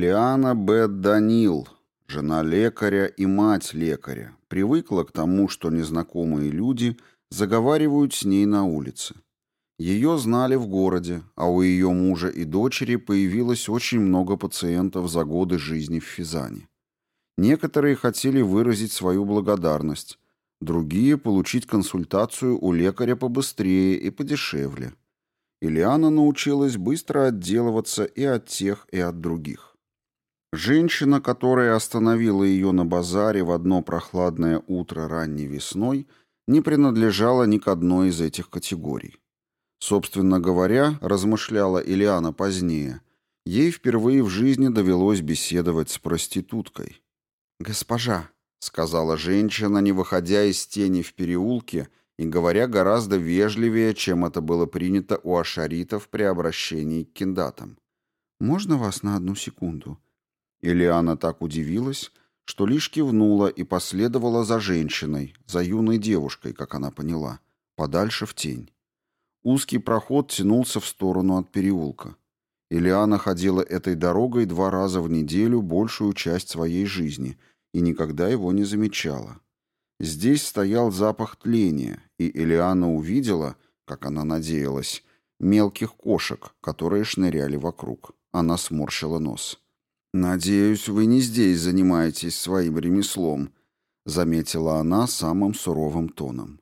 Элиана Б. Данил, жена лекаря и мать лекаря, привыкла к тому, что незнакомые люди заговаривают с ней на улице. Ее знали в городе, а у ее мужа и дочери появилось очень много пациентов за годы жизни в Физане. Некоторые хотели выразить свою благодарность, другие – получить консультацию у лекаря побыстрее и подешевле. Ильяна научилась быстро отделываться и от тех, и от других. Женщина, которая остановила ее на базаре в одно прохладное утро ранней весной, не принадлежала ни к одной из этих категорий. Собственно говоря, размышляла Ильяна позднее, ей впервые в жизни довелось беседовать с проституткой. «Госпожа», — сказала женщина, не выходя из тени в переулке и говоря гораздо вежливее, чем это было принято у ашаритов при обращении к киндатам. «Можно вас на одну секунду?» Ильяна так удивилась, что лишь кивнула и последовала за женщиной, за юной девушкой, как она поняла, подальше в тень. Узкий проход тянулся в сторону от переулка. Ильяна ходила этой дорогой два раза в неделю большую часть своей жизни и никогда его не замечала. Здесь стоял запах тления, и Ильяна увидела, как она надеялась, мелких кошек, которые шныряли вокруг. Она сморщила нос. «Надеюсь, вы не здесь занимаетесь своим ремеслом», — заметила она самым суровым тоном.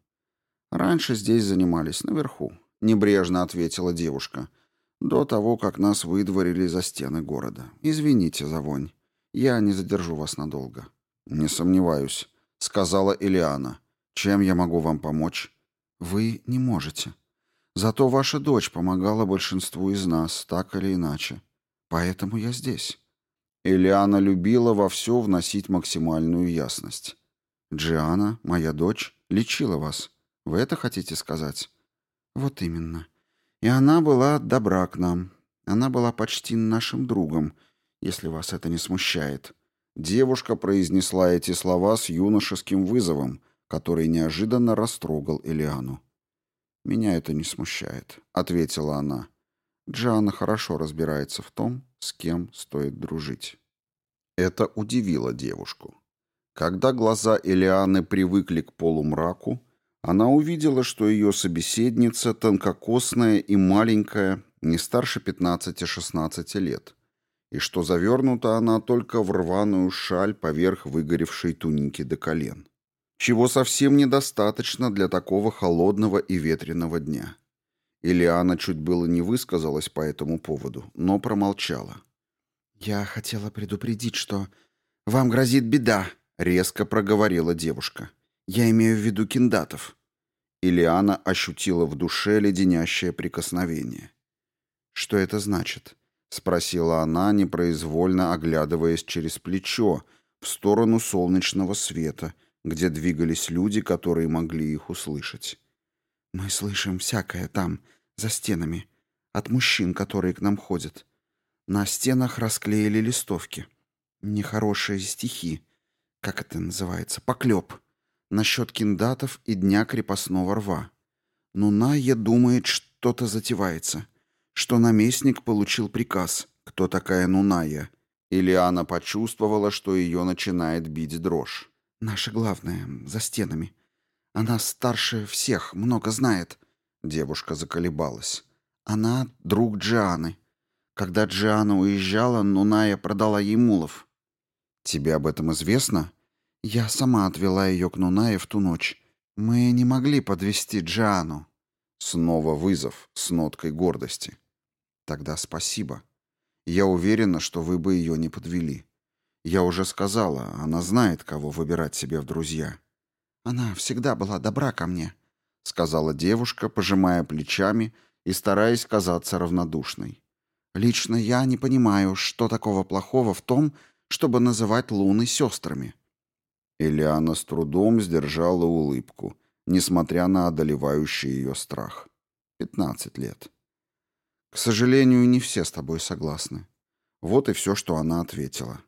«Раньше здесь занимались, наверху», — небрежно ответила девушка. «До того, как нас выдворили за стены города. Извините за вонь. Я не задержу вас надолго». «Не сомневаюсь», — сказала Элиана. «Чем я могу вам помочь?» «Вы не можете. Зато ваша дочь помогала большинству из нас, так или иначе. Поэтому я здесь». Элиана любила во все вносить максимальную ясность. «Джиана, моя дочь, лечила вас. Вы это хотите сказать?» «Вот именно. И она была добра к нам. Она была почти нашим другом, если вас это не смущает». Девушка произнесла эти слова с юношеским вызовом, который неожиданно растрогал Элиану. «Меня это не смущает», — ответила она. Джиана хорошо разбирается в том, с кем стоит дружить. Это удивило девушку. Когда глаза Элианы привыкли к полумраку, она увидела, что ее собеседница тонкокосная и маленькая, не старше 15-16 лет, и что завернута она только в рваную шаль поверх выгоревшей туники до колен. Чего совсем недостаточно для такого холодного и ветреного дня. Ильяна чуть было не высказалась по этому поводу, но промолчала. «Я хотела предупредить, что вам грозит беда», — резко проговорила девушка. «Я имею в виду киндатов». Ильяна ощутила в душе леденящее прикосновение. «Что это значит?» — спросила она, непроизвольно оглядываясь через плечо в сторону солнечного света, где двигались люди, которые могли их услышать. «Мы слышим всякое там, за стенами, от мужчин, которые к нам ходят. На стенах расклеили листовки. Нехорошие стихи. Как это называется? Поклеп. Насчет киндатов и дня крепостного рва. Нуная думает, что-то затевается. Что наместник получил приказ. Кто такая Нуная? Ильяна почувствовала, что ее начинает бить дрожь. «Наша главная, за стенами. Она старше всех, много знает». Девушка заколебалась. «Она друг Джианы. Когда Джиана уезжала, Нуная продала ей мулов. Тебе об этом известно? Я сама отвела ее к Нунае в ту ночь. Мы не могли подвести Джиану. Снова вызов с ноткой гордости. Тогда спасибо. Я уверена, что вы бы ее не подвели. Я уже сказала, она знает, кого выбирать себе в друзья. Она всегда была добра ко мне, сказала девушка, пожимая плечами и стараясь казаться равнодушной. Лично я не понимаю, что такого плохого в том, чтобы называть луны сестрами. Элиана с трудом сдержала улыбку, несмотря на одолевающий ее страх. Пятнадцать лет. К сожалению, не все с тобой согласны. Вот и все, что она ответила.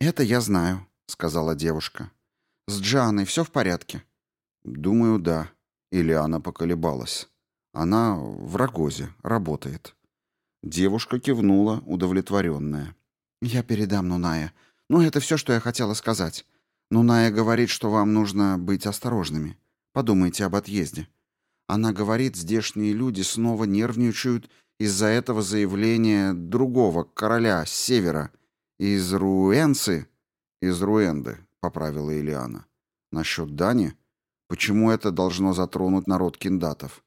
«Это я знаю», — сказала девушка. «С Джаной все в порядке?» «Думаю, да». Ильяна поколебалась. «Она в Рогозе работает». Девушка кивнула, удовлетворенная. «Я передам Нуная. Ну, это все, что я хотела сказать. Нуная говорит, что вам нужно быть осторожными. Подумайте об отъезде. Она говорит, здешние люди снова нервничают из-за этого заявления другого короля с севера. Из Руэнцы...» «Из Руэнды», — поправила Илиана. «Насчет Дани? Почему это должно затронуть народ киндатов?»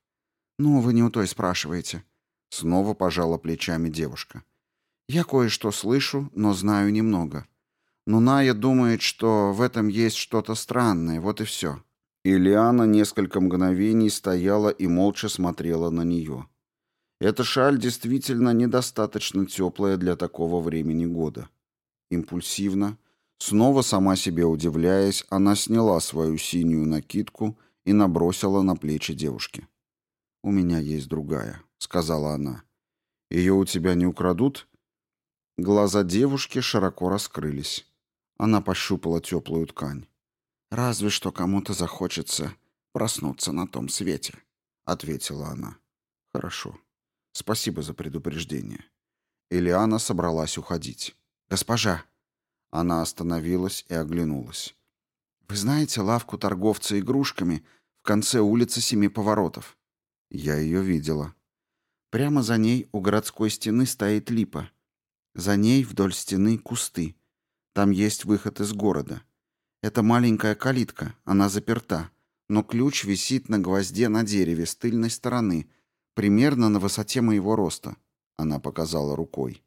«Ну, вы не у той спрашиваете». Снова пожала плечами девушка. «Я кое-что слышу, но знаю немного. Но Ная думает, что в этом есть что-то странное, вот и все». Ильяна несколько мгновений стояла и молча смотрела на нее. Эта шаль действительно недостаточно теплая для такого времени года. Импульсивно, снова сама себе удивляясь, она сняла свою синюю накидку и набросила на плечи девушки. «У меня есть другая», — сказала она. «Ее у тебя не украдут?» Глаза девушки широко раскрылись. Она пощупала теплую ткань. «Разве что кому-то захочется проснуться на том свете», — ответила она. «Хорошо. Спасибо за предупреждение». Элиана собралась уходить. «Госпожа!» Она остановилась и оглянулась. «Вы знаете лавку торговца игрушками в конце улицы Семи Поворотов?» Я ее видела. Прямо за ней у городской стены стоит липа. За ней вдоль стены кусты. Там есть выход из города. Это маленькая калитка, она заперта, но ключ висит на гвозде на дереве с тыльной стороны, примерно на высоте моего роста. Она показала рукой.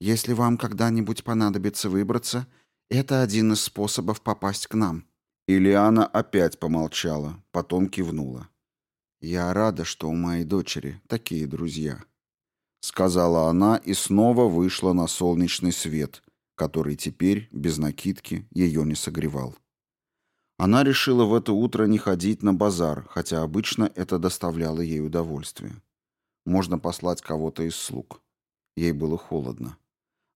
Если вам когда-нибудь понадобится выбраться, это один из способов попасть к нам. Ильяна опять помолчала, потом кивнула. «Я рада, что у моей дочери такие друзья», — сказала она и снова вышла на солнечный свет, который теперь, без накидки, ее не согревал. Она решила в это утро не ходить на базар, хотя обычно это доставляло ей удовольствие. Можно послать кого-то из слуг. Ей было холодно.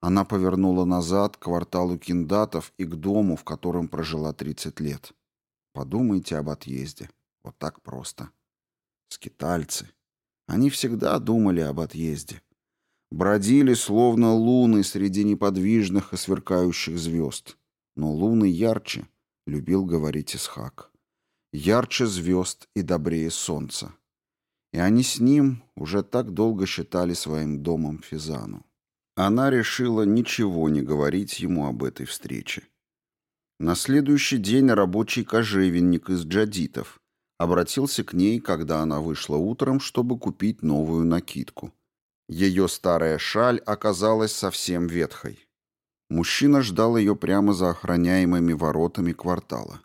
Она повернула назад к кварталу киндатов и к дому, в котором прожила 30 лет. Подумайте об отъезде. Вот так просто. Скитальцы. Они всегда думали об отъезде. Бродили, словно луны, среди неподвижных и сверкающих звезд. Но луны ярче, любил говорить Исхак. Ярче звезд и добрее солнца. И они с ним уже так долго считали своим домом Физану. Она решила ничего не говорить ему об этой встрече. На следующий день рабочий кожевенник из джадитов Обратился к ней, когда она вышла утром, чтобы купить новую накидку. Ее старая шаль оказалась совсем ветхой. Мужчина ждал ее прямо за охраняемыми воротами квартала.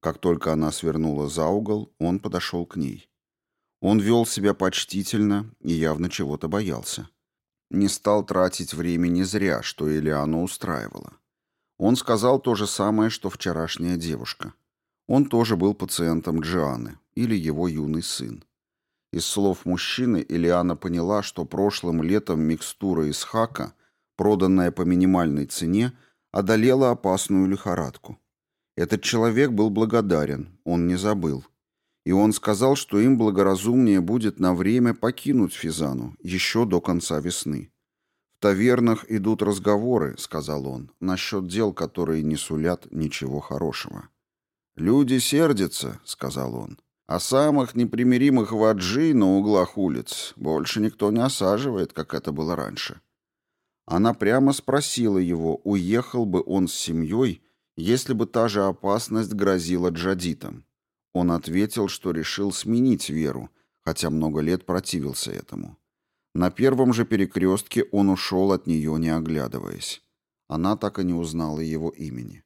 Как только она свернула за угол, он подошел к ней. Он вел себя почтительно и явно чего-то боялся. Не стал тратить времени зря, что Элиану устраивала. Он сказал то же самое, что вчерашняя девушка. Он тоже был пациентом Джианы, или его юный сын. Из слов мужчины Элиана поняла, что прошлым летом микстура из хака, проданная по минимальной цене, одолела опасную лихорадку. Этот человек был благодарен, он не забыл. И он сказал, что им благоразумнее будет на время покинуть Физану, еще до конца весны. «В тавернах идут разговоры», — сказал он, — «насчет дел, которые не сулят ничего хорошего». «Люди сердятся», — сказал он. «А самых непримиримых ваджи на углах улиц больше никто не осаживает, как это было раньше». Она прямо спросила его, уехал бы он с семьей, если бы та же опасность грозила джадитам. Он ответил, что решил сменить веру, хотя много лет противился этому. На первом же перекрестке он ушел от нее, не оглядываясь. Она так и не узнала его имени.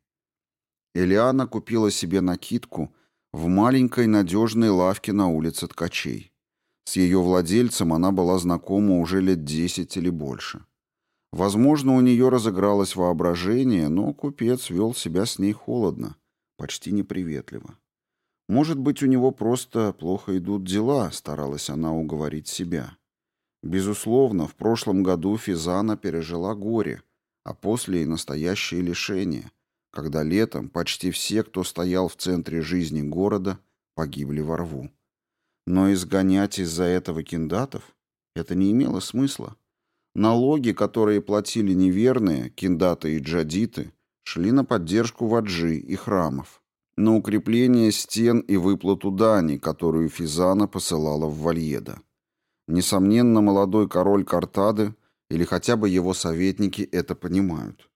Элиана купила себе накидку в маленькой надежной лавке на улице Ткачей. С ее владельцем она была знакома уже лет десять или больше. Возможно, у нее разыгралось воображение, но купец вел себя с ней холодно, почти неприветливо. Может быть, у него просто плохо идут дела, старалась она уговорить себя. Безусловно, в прошлом году Физана пережила горе, а после и настоящее лишение, когда летом почти все, кто стоял в центре жизни города, погибли во рву. Но изгонять из-за этого киндатов это не имело смысла. Налоги, которые платили неверные, киндаты и джадиты, шли на поддержку ваджи и храмов, на укрепление стен и выплату дани, которую Физана посылала в Вальеда. Несомненно, молодой король Картады или хотя бы его советники это понимают.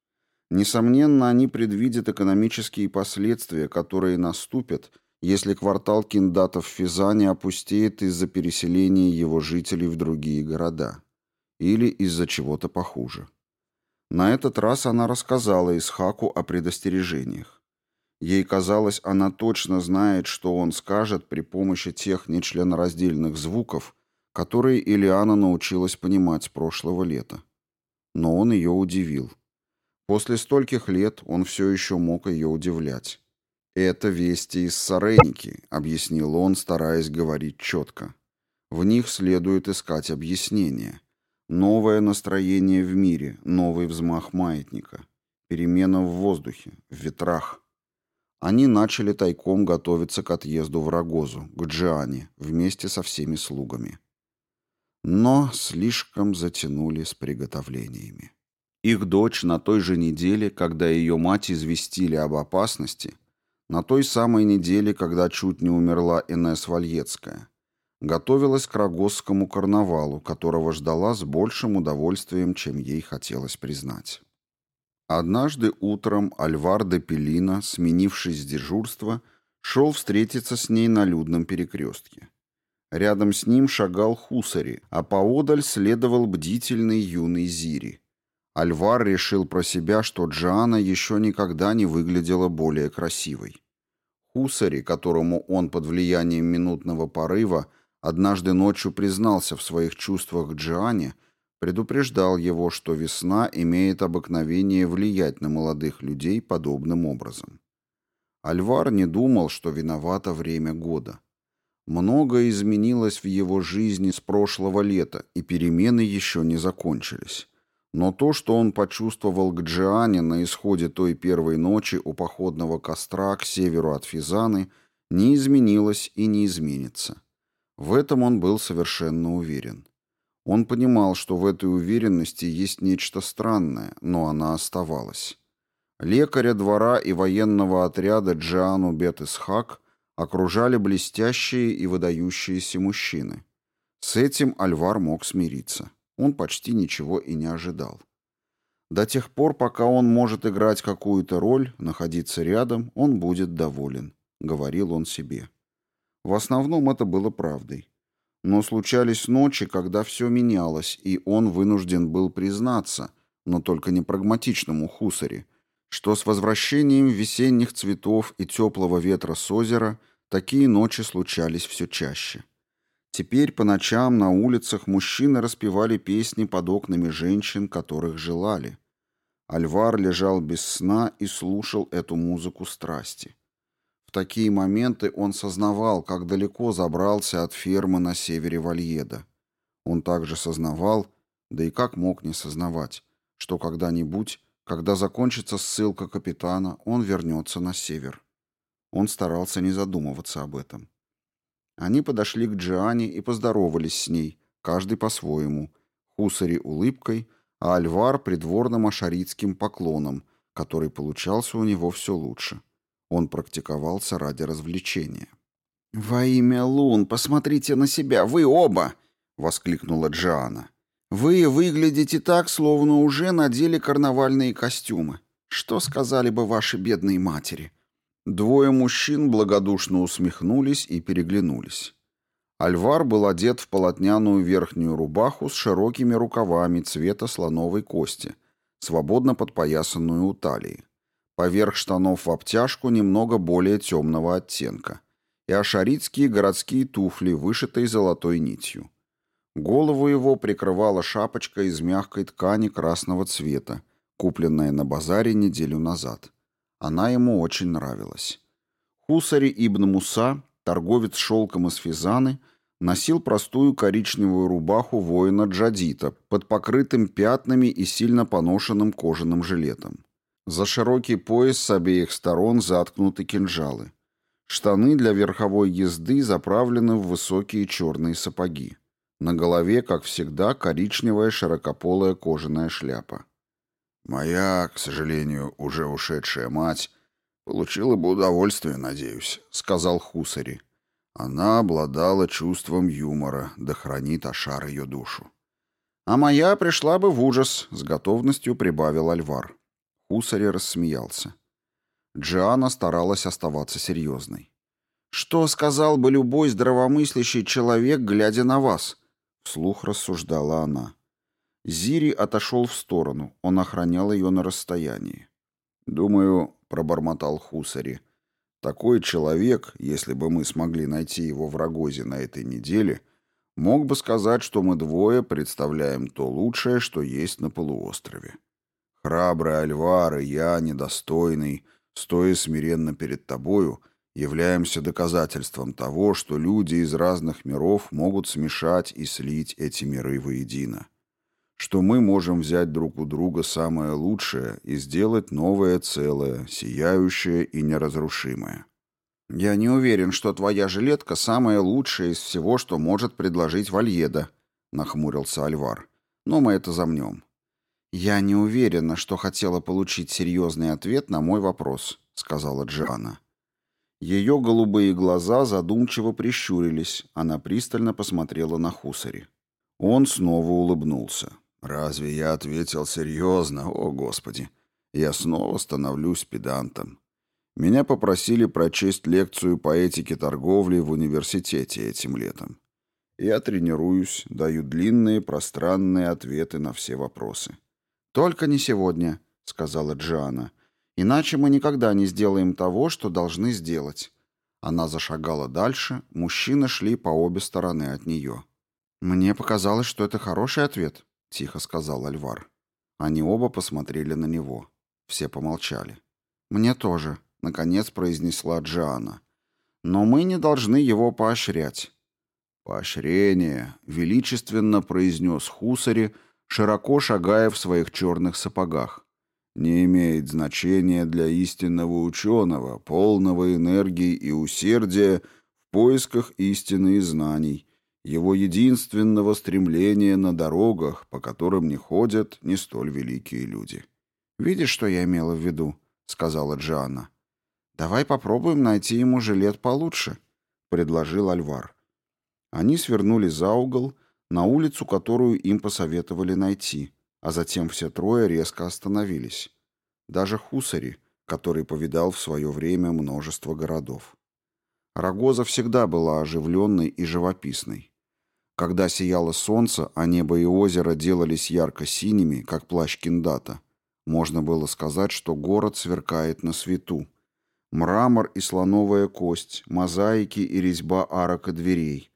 Несомненно, они предвидят экономические последствия, которые наступят, если квартал киндатов в Физане опустеет из-за переселения его жителей в другие города или из-за чего-то похуже. На этот раз она рассказала Исхаку о предостережениях. Ей казалось, она точно знает, что он скажет при помощи тех нечленораздельных звуков, которые Илиана научилась понимать с прошлого лета. Но он ее удивил. После стольких лет он все еще мог ее удивлять. «Это вести из Сареники», — объяснил он, стараясь говорить четко. «В них следует искать объяснение. Новое настроение в мире, новый взмах маятника, перемена в воздухе, в ветрах». Они начали тайком готовиться к отъезду в Рогозу, к Джиане, вместе со всеми слугами. Но слишком затянули с приготовлениями. Их дочь на той же неделе, когда ее мать известили об опасности, на той самой неделе, когда чуть не умерла Инесс Вальецкая, готовилась к Рогосскому карнавалу, которого ждала с большим удовольствием, чем ей хотелось признать. Однажды утром Альвар де Пелина, сменившись с дежурства, шел встретиться с ней на людном перекрестке. Рядом с ним шагал Хусари, а поодаль следовал бдительный юный Зири. Альвар решил про себя, что Джиана еще никогда не выглядела более красивой. Хусари, которому он под влиянием минутного порыва однажды ночью признался в своих чувствах к Джиане, предупреждал его, что весна имеет обыкновение влиять на молодых людей подобным образом. Альвар не думал, что виновато время года. Многое изменилось в его жизни с прошлого лета, и перемены еще не закончились. Но то, что он почувствовал к Джиане на исходе той первой ночи у походного костра к северу от Физаны, не изменилось и не изменится. В этом он был совершенно уверен. Он понимал, что в этой уверенности есть нечто странное, но она оставалась. Лекаря двора и военного отряда Джиану Бет-Исхак окружали блестящие и выдающиеся мужчины. С этим Альвар мог смириться. Он почти ничего и не ожидал. До тех пор, пока он может играть какую-то роль, находиться рядом, он будет доволен, говорил он себе. В основном это было правдой. Но случались ночи, когда все менялось, и он вынужден был признаться, но только не прагматичному хусаре, что с возвращением весенних цветов и теплого ветра с озера такие ночи случались все чаще. Теперь по ночам на улицах мужчины распевали песни под окнами женщин, которых желали. Альвар лежал без сна и слушал эту музыку страсти. В такие моменты он сознавал, как далеко забрался от фермы на севере Вальеда. Он также сознавал, да и как мог не сознавать, что когда-нибудь, когда закончится ссылка капитана, он вернется на север. Он старался не задумываться об этом. Они подошли к Джиане и поздоровались с ней, каждый по-своему. Хусари улыбкой, а Альвар придворным ашаритским поклоном, который получался у него все лучше. Он практиковался ради развлечения. «Во имя лун, посмотрите на себя, вы оба!» — воскликнула Джиана. «Вы выглядите так, словно уже надели карнавальные костюмы. Что сказали бы ваши бедные матери?» Двое мужчин благодушно усмехнулись и переглянулись. Альвар был одет в полотняную верхнюю рубаху с широкими рукавами цвета слоновой кости, свободно подпоясанную у талии. Поверх штанов в обтяжку немного более темного оттенка. И ашаритские городские туфли, вышитые золотой нитью. Голову его прикрывала шапочка из мягкой ткани красного цвета, купленная на базаре неделю назад. Она ему очень нравилась. Хусари ибн Муса, торговец шелком из Физаны, носил простую коричневую рубаху воина Джадита под покрытым пятнами и сильно поношенным кожаным жилетом. За широкий пояс с обеих сторон заткнуты кинжалы. Штаны для верховой езды заправлены в высокие черные сапоги. На голове, как всегда, коричневая широкополая кожаная шляпа. «Моя, к сожалению, уже ушедшая мать получила бы удовольствие, надеюсь», — сказал Хусари. Она обладала чувством юмора, да хранит Ашар ее душу. «А моя пришла бы в ужас», — с готовностью прибавил Альвар. Хусари рассмеялся. Джиана старалась оставаться серьезной. «Что сказал бы любой здравомыслящий человек, глядя на вас?» — вслух рассуждала она. Зири отошел в сторону, он охранял ее на расстоянии. «Думаю», — пробормотал Хусари, — «такой человек, если бы мы смогли найти его в Рогозе на этой неделе, мог бы сказать, что мы двое представляем то лучшее, что есть на полуострове. Храбрый Альвар и я, недостойный, стоя смиренно перед тобою, являемся доказательством того, что люди из разных миров могут смешать и слить эти миры воедино что мы можем взять друг у друга самое лучшее и сделать новое целое, сияющее и неразрушимое. «Я не уверен, что твоя жилетка самая лучшая из всего, что может предложить Вальеда», — нахмурился Альвар. «Но мы это замнем». «Я не уверена, что хотела получить серьезный ответ на мой вопрос», — сказала Джиана. Ее голубые глаза задумчиво прищурились, она пристально посмотрела на Хусари. Он снова улыбнулся. Разве я ответил серьезно? О, Господи! Я снова становлюсь педантом. Меня попросили прочесть лекцию по этике торговли в университете этим летом. Я тренируюсь, даю длинные, пространные ответы на все вопросы. «Только не сегодня», — сказала Джиана. «Иначе мы никогда не сделаем того, что должны сделать». Она зашагала дальше, мужчины шли по обе стороны от нее. «Мне показалось, что это хороший ответ», — тихо сказал Альвар. Они оба посмотрели на него. Все помолчали. «Мне тоже», — наконец произнесла Джиана. «Но мы не должны его поощрять». «Поощрение», — величественно произнес Хусари, широко шагая в своих черных сапогах, «не имеет значения для истинного ученого, полного энергии и усердия в поисках истины и знаний, его единственного стремления на дорогах, по которым не ходят не столь великие люди. «Видишь, что я имела в виду?» — сказала Джианна. «Давай попробуем найти ему жилет получше», — предложил Альвар. Они свернули за угол, на улицу, которую им посоветовали найти, а затем все трое резко остановились. Даже Хусари, который повидал в свое время множество городов. Рогоза всегда была оживленной и живописной. Когда сияло солнце, а небо и озеро делались ярко-синими, как плащ киндата, можно было сказать, что город сверкает на свету. Мрамор и слоновая кость, мозаики и резьба арок и дверей.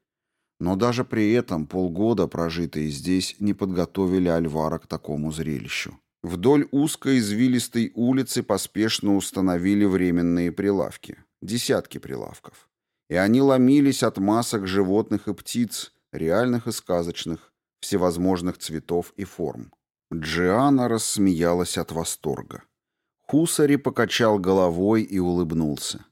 Но даже при этом полгода, прожитые здесь, не подготовили Альвара к такому зрелищу. Вдоль узкой извилистой улицы поспешно установили временные прилавки. Десятки прилавков. И они ломились от масок животных и птиц, реальных и сказочных, всевозможных цветов и форм. Джиана рассмеялась от восторга. Хусари покачал головой и улыбнулся.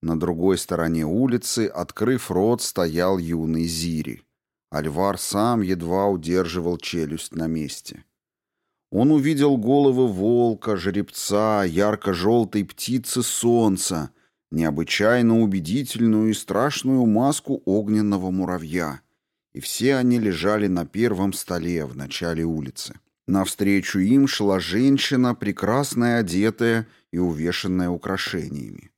На другой стороне улицы, открыв рот, стоял юный Зири. Альвар сам едва удерживал челюсть на месте. Он увидел головы волка, жеребца, ярко-желтой птицы солнца, необычайно убедительную и страшную маску огненного муравья — и все они лежали на первом столе в начале улицы. Навстречу им шла женщина, прекрасная одетая и увешанная украшениями.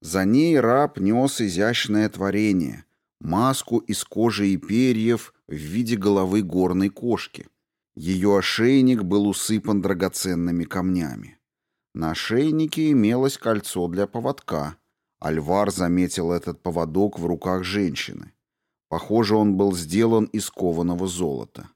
За ней раб нес изящное творение — маску из кожи и перьев в виде головы горной кошки. Ее ошейник был усыпан драгоценными камнями. На ошейнике имелось кольцо для поводка. Альвар заметил этот поводок в руках женщины. Похоже, он был сделан из кованого золота.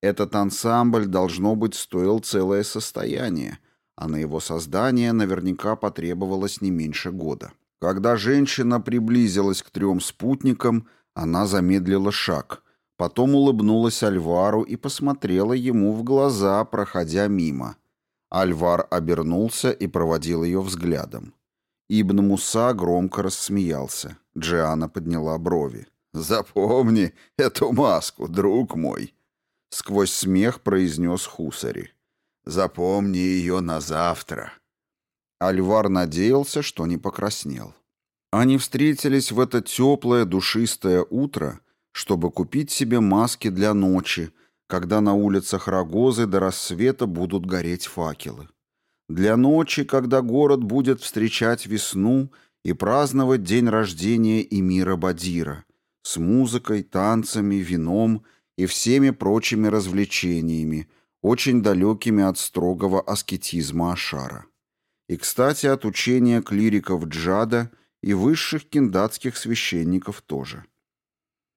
Этот ансамбль, должно быть, стоил целое состояние, а на его создание наверняка потребовалось не меньше года. Когда женщина приблизилась к трем спутникам, она замедлила шаг, потом улыбнулась Альвару и посмотрела ему в глаза, проходя мимо. Альвар обернулся и проводил ее взглядом. Ибн Муса громко рассмеялся. Джиана подняла брови. «Запомни эту маску, друг мой», — сквозь смех произнес Хусари. «Запомни ее на завтра». Альвар надеялся, что не покраснел. Они встретились в это теплое, душистое утро, чтобы купить себе маски для ночи, когда на улицах Рогозы до рассвета будут гореть факелы. Для ночи, когда город будет встречать весну и праздновать день рождения Эмира Бадира с музыкой, танцами, вином и всеми прочими развлечениями, очень далекими от строгого аскетизма Ашара. И, кстати, от учения клириков Джада и высших киндатских священников тоже.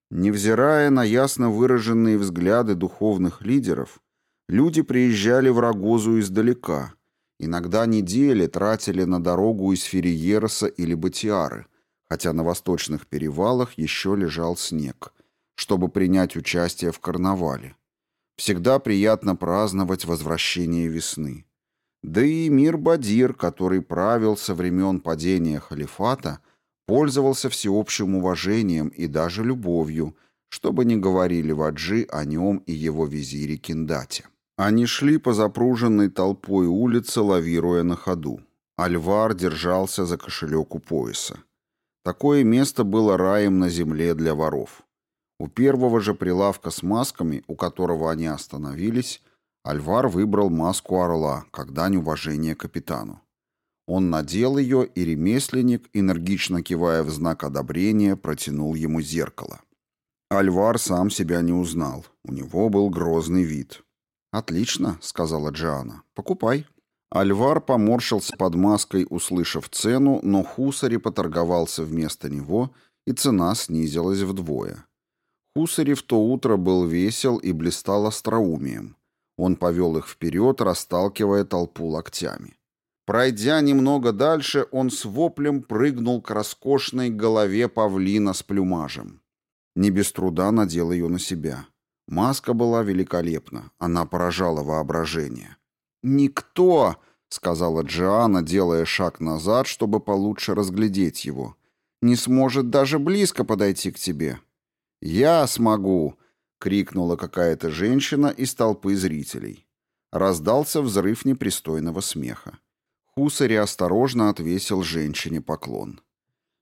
Невзирая на ясно выраженные взгляды духовных лидеров, люди приезжали в Рогозу издалека, иногда недели тратили на дорогу из Ферриероса или Батиары, хотя на восточных перевалах еще лежал снег, чтобы принять участие в карнавале. Всегда приятно праздновать возвращение весны. Да и мир Бадир, который правил со времен падения халифата, пользовался всеобщим уважением и даже любовью, чтобы не говорили ваджи о нем и его визире Киндате. Они шли по запруженной толпой улице, лавируя на ходу. Альвар держался за кошелек у пояса. Такое место было раем на земле для воров. У первого же прилавка с масками, у которого они остановились, Альвар выбрал маску орла, как дань уважения капитану. Он надел ее, и ремесленник, энергично кивая в знак одобрения, протянул ему зеркало. Альвар сам себя не узнал. У него был грозный вид. «Отлично», — сказала Джиана. «Покупай». Альвар поморщился под маской, услышав цену, но Хусари поторговался вместо него, и цена снизилась вдвое. Хусари в то утро был весел и блистал остроумием. Он повел их вперед, расталкивая толпу локтями. Пройдя немного дальше, он с воплем прыгнул к роскошной голове павлина с плюмажем. Не без труда надел ее на себя. Маска была великолепна, она поражала воображение. «Никто!» — сказала Джиана, делая шаг назад, чтобы получше разглядеть его. «Не сможет даже близко подойти к тебе». «Я смогу!» крикнула какая-то женщина из толпы зрителей. Раздался взрыв непристойного смеха. Хусари осторожно отвесил женщине поклон.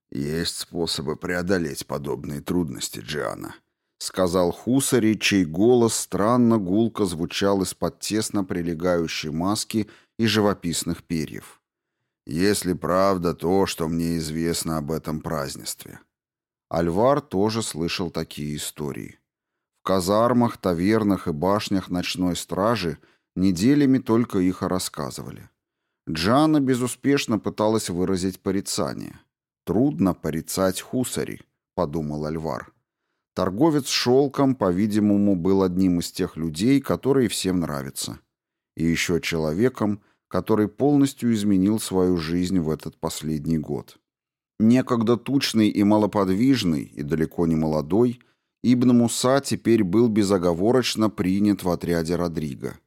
«Есть способы преодолеть подобные трудности, Джиана», — сказал Хусари, чей голос странно гулко звучал из-под тесно прилегающей маски и живописных перьев. «Если правда то, что мне известно об этом празднестве». Альвар тоже слышал такие истории казармах, тавернах и башнях ночной стражи неделями только их рассказывали. Джана безуспешно пыталась выразить порицание. «Трудно порицать хусари», — подумал Альвар. Торговец шелком, по-видимому, был одним из тех людей, которые всем нравятся. И еще человеком, который полностью изменил свою жизнь в этот последний год. Некогда тучный и малоподвижный, и далеко не молодой, Ибн Муса теперь был безоговорочно принят в отряде Родриго.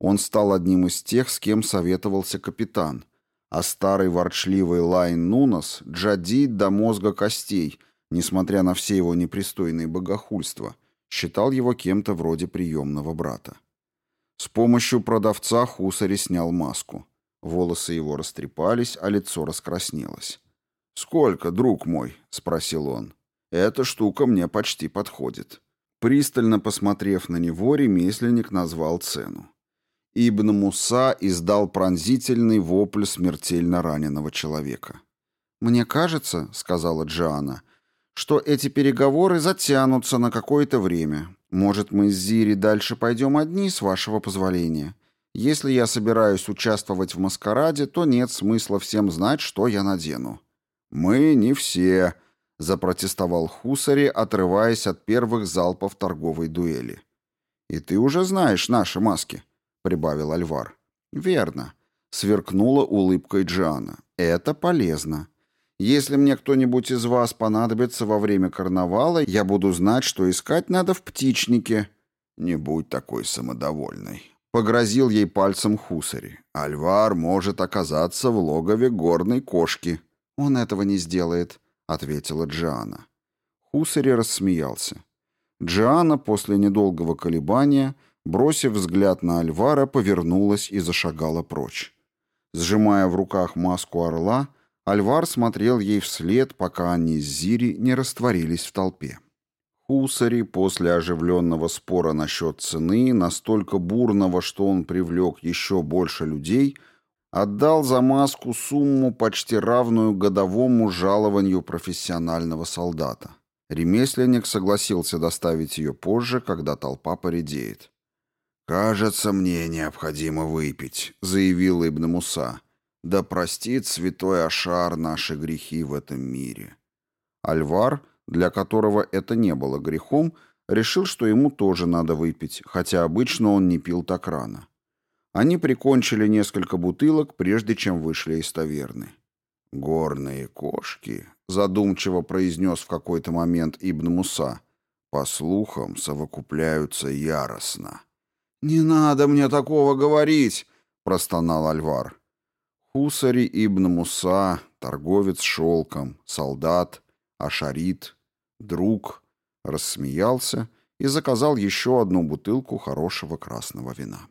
Он стал одним из тех, с кем советовался капитан, а старый ворчливый Лайн Нунас джадит до мозга костей, несмотря на все его непристойные богохульства, считал его кем-то вроде приемного брата. С помощью продавца Хусари снял маску. Волосы его растрепались, а лицо раскраснелось. «Сколько, друг мой?» — спросил он. Эта штука мне почти подходит. Пристально посмотрев на него, ремесленник назвал цену. Ибн Муса издал пронзительный вопль смертельно раненого человека. «Мне кажется, — сказала Джоанна, — что эти переговоры затянутся на какое-то время. Может, мы с Зири дальше пойдем одни, с вашего позволения? Если я собираюсь участвовать в маскараде, то нет смысла всем знать, что я надену». «Мы не все», запротестовал Хусари, отрываясь от первых залпов торговой дуэли. «И ты уже знаешь наши маски», — прибавил Альвар. «Верно», — сверкнула улыбкой Джиана. «Это полезно. Если мне кто-нибудь из вас понадобится во время карнавала, я буду знать, что искать надо в птичнике». «Не будь такой самодовольной», — погрозил ей пальцем Хусари. «Альвар может оказаться в логове горной кошки». «Он этого не сделает», — ответила Джиана. Хусари рассмеялся. Джиана после недолгого колебания, бросив взгляд на Альвара, повернулась и зашагала прочь. Сжимая в руках маску орла, Альвар смотрел ей вслед, пока они с Зири не растворились в толпе. Хусари после оживленного спора насчет цены, настолько бурного, что он привлек еще больше людей, отдал за маску сумму, почти равную годовому жалованию профессионального солдата. Ремесленник согласился доставить ее позже, когда толпа поредеет. «Кажется, мне необходимо выпить», — заявил Ибн Муса. «Да простит святой Ашар наши грехи в этом мире». Альвар, для которого это не было грехом, решил, что ему тоже надо выпить, хотя обычно он не пил так рано. Они прикончили несколько бутылок, прежде чем вышли из таверны. «Горные кошки», — задумчиво произнес в какой-то момент Ибн Муса, — «по слухам совокупляются яростно». «Не надо мне такого говорить!» — простонал Альвар. Хусари Ибн Муса, торговец шелком, солдат, ашарит, друг, рассмеялся и заказал еще одну бутылку хорошего красного вина.